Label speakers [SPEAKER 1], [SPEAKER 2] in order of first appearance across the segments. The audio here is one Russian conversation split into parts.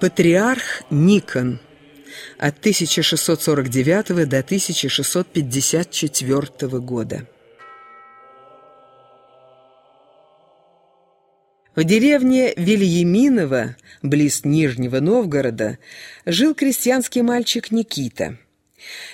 [SPEAKER 1] Патриарх Никон от 1649 до 1654 года. В деревне Вильяминово, близ Нижнего Новгорода, жил крестьянский мальчик Никита.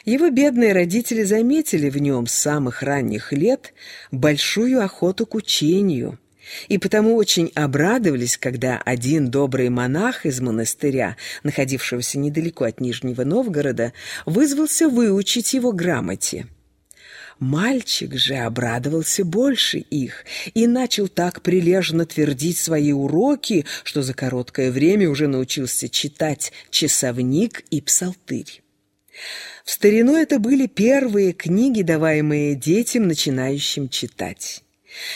[SPEAKER 1] Его бедные родители заметили в нем с самых ранних лет большую охоту к учению – и потому очень обрадовались, когда один добрый монах из монастыря, находившегося недалеко от Нижнего Новгорода, вызвался выучить его грамоте. Мальчик же обрадовался больше их и начал так прилежно твердить свои уроки, что за короткое время уже научился читать часовник и псалтырь. В старину это были первые книги, даваемые детям, начинающим читать.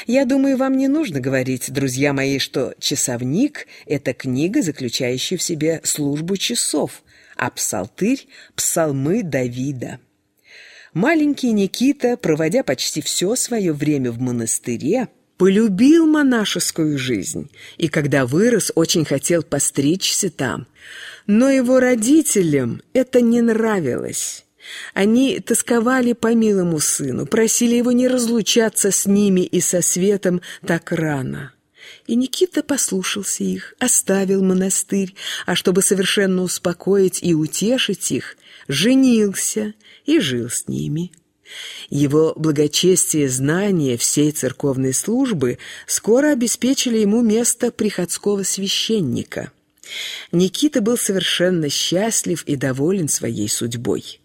[SPEAKER 1] Я думаю, вам не нужно говорить, друзья мои, что «Часовник» — это книга, заключающая в себе службу часов, а «Псалтырь» — псалмы Давида. Маленький Никита, проводя почти все свое время в монастыре, полюбил монашескую жизнь и, когда вырос, очень хотел постричься там. Но его родителям это не нравилось. Они тосковали по милому сыну, просили его не разлучаться с ними и со светом так рано. И Никита послушался их, оставил монастырь, а чтобы совершенно успокоить и утешить их, женился и жил с ними. Его благочестие знания всей церковной службы скоро обеспечили ему место приходского священника. Никита был совершенно счастлив и доволен своей судьбой.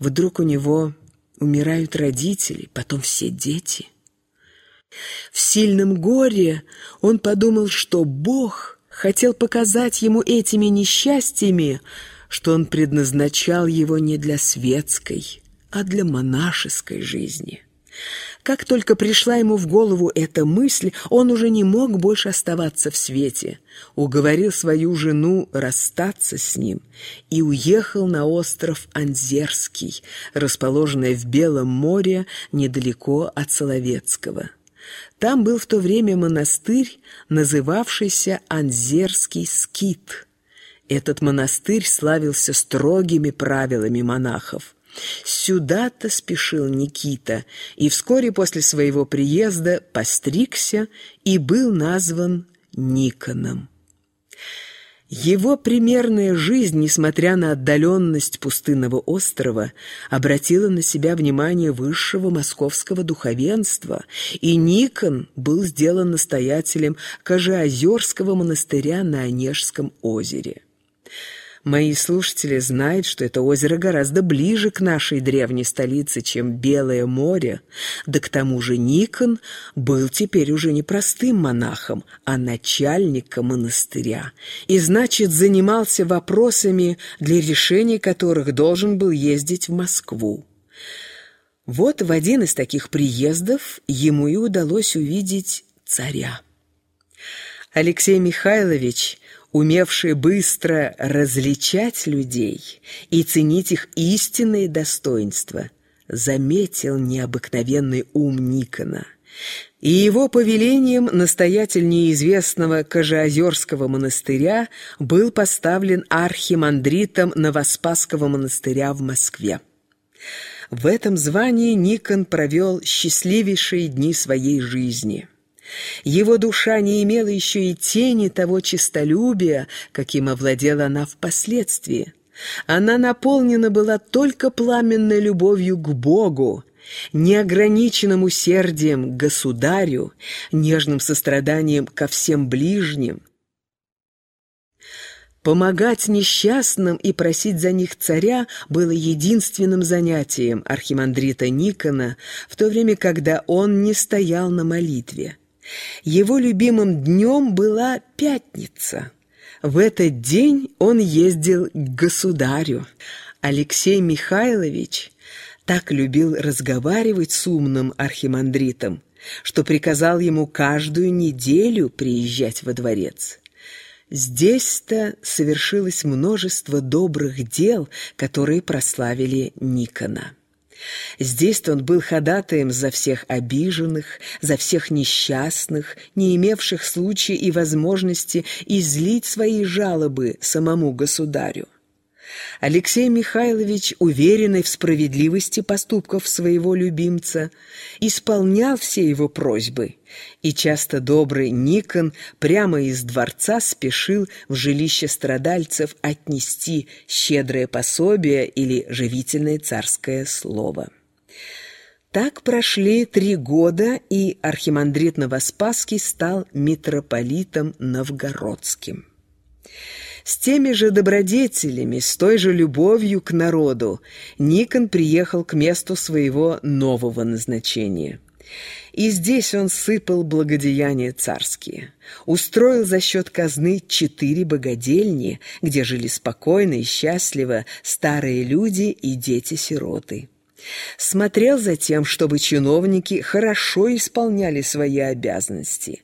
[SPEAKER 1] Вдруг у него умирают родители, потом все дети. В сильном горе он подумал, что Бог хотел показать ему этими несчастьями, что он предназначал его не для светской, а для монашеской жизни. Как только пришла ему в голову эта мысль, он уже не мог больше оставаться в свете. Уговорил свою жену расстаться с ним и уехал на остров Анзерский, расположенный в Белом море недалеко от Соловецкого. Там был в то время монастырь, называвшийся Анзерский скит. Этот монастырь славился строгими правилами монахов. Сюда-то спешил Никита, и вскоре после своего приезда постригся и был назван Никоном. Его примерная жизнь, несмотря на отдаленность пустынного острова, обратила на себя внимание высшего московского духовенства, и Никон был сделан настоятелем Кожеозерского монастыря на Онежском озере. Мои слушатели знают, что это озеро гораздо ближе к нашей древней столице, чем Белое море. Да к тому же Никон был теперь уже не простым монахом, а начальником монастыря, и, значит, занимался вопросами, для решения которых должен был ездить в Москву. Вот в один из таких приездов ему и удалось увидеть царя. Алексей Михайлович умевший быстро различать людей и ценить их истинные достоинства, заметил необыкновенный ум Никона. И его повелением настоятель неизвестного Кожеозерского монастыря был поставлен архимандритом Новоспасского монастыря в Москве. В этом звании Никон провел счастливейшие дни своей жизни – его душа не имела еще и тени того честолюбия, каким овладела она впоследствии. Она наполнена была только пламенной любовью к Богу, неограниченным усердием к государю, нежным состраданием ко всем ближним. Помогать несчастным и просить за них царя было единственным занятием архимандрита Никона, в то время, когда он не стоял на молитве. Его любимым днем была пятница. В этот день он ездил к государю. Алексей Михайлович так любил разговаривать с умным архимандритом, что приказал ему каждую неделю приезжать во дворец. Здесь-то совершилось множество добрых дел, которые прославили Никона. Здесь-то он был ходатаем за всех обиженных, за всех несчастных, не имевших случая и возможности излить свои жалобы самому государю. Алексей Михайлович, уверенный в справедливости поступков своего любимца, исполнял все его просьбы, и часто добрый Никон прямо из дворца спешил в жилище страдальцев отнести щедрое пособие или живительное царское слово. Так прошли три года, и архимандрит Новоспасский стал митрополитом новгородским. С теми же добродетелями, с той же любовью к народу Никон приехал к месту своего нового назначения. И здесь он сыпал благодеяния царские. Устроил за счет казны четыре богадельни, где жили спокойно и счастливо старые люди и дети-сироты. Смотрел за тем, чтобы чиновники хорошо исполняли свои обязанности.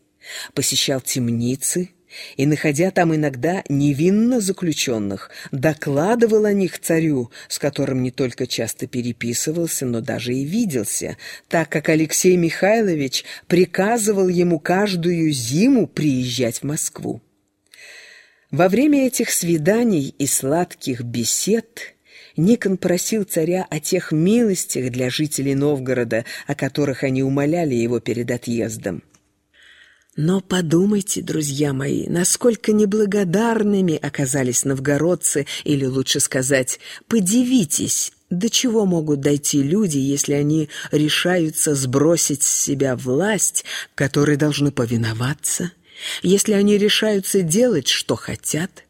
[SPEAKER 1] Посещал темницы, и, находя там иногда невинно заключенных, докладывал о них царю, с которым не только часто переписывался, но даже и виделся, так как Алексей Михайлович приказывал ему каждую зиму приезжать в Москву. Во время этих свиданий и сладких бесед Никон просил царя о тех милостях для жителей Новгорода, о которых они умоляли его перед отъездом. Но подумайте, друзья мои, насколько неблагодарными оказались новгородцы, или лучше сказать, подивитесь, до чего могут дойти люди, если они решаются сбросить с себя власть, которой должны повиноваться, если они решаются делать, что хотят.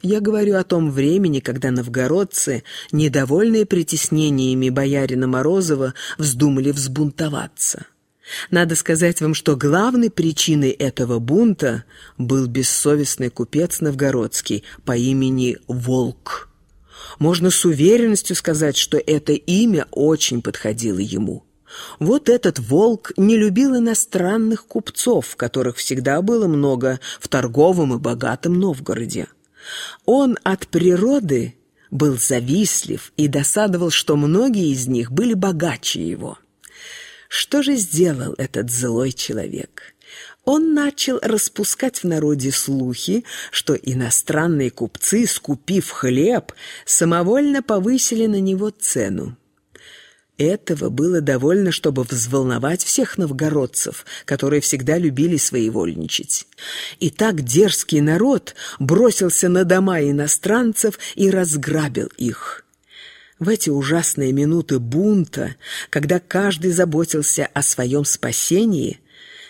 [SPEAKER 1] Я говорю о том времени, когда новгородцы, недовольные притеснениями боярина Морозова, вздумали взбунтоваться. Надо сказать вам, что главной причиной этого бунта был бессовестный купец новгородский по имени Волк. Можно с уверенностью сказать, что это имя очень подходило ему. Вот этот волк не любил иностранных купцов, которых всегда было много в торговом и богатом Новгороде. Он от природы был завистлив и досадовал, что многие из них были богаче его. Что же сделал этот злой человек? Он начал распускать в народе слухи, что иностранные купцы, скупив хлеб, самовольно повысили на него цену. Этого было довольно, чтобы взволновать всех новгородцев, которые всегда любили своевольничать. И так дерзкий народ бросился на дома иностранцев и разграбил их. В эти ужасные минуты бунта, когда каждый заботился о своем спасении,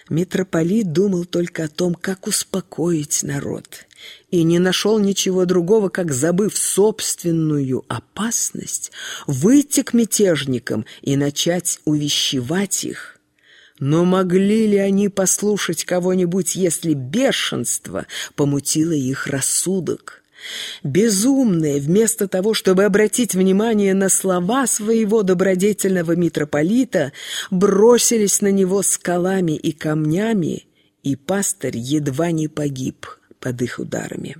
[SPEAKER 1] митрополит думал только о том, как успокоить народ, и не нашел ничего другого, как, забыв собственную опасность, выйти к мятежникам и начать увещевать их. Но могли ли они послушать кого-нибудь, если бешенство помутило их рассудок? Безумные, вместо того, чтобы обратить внимание на слова своего добродетельного митрополита, бросились на него скалами и камнями, и пастырь едва не погиб под их ударами.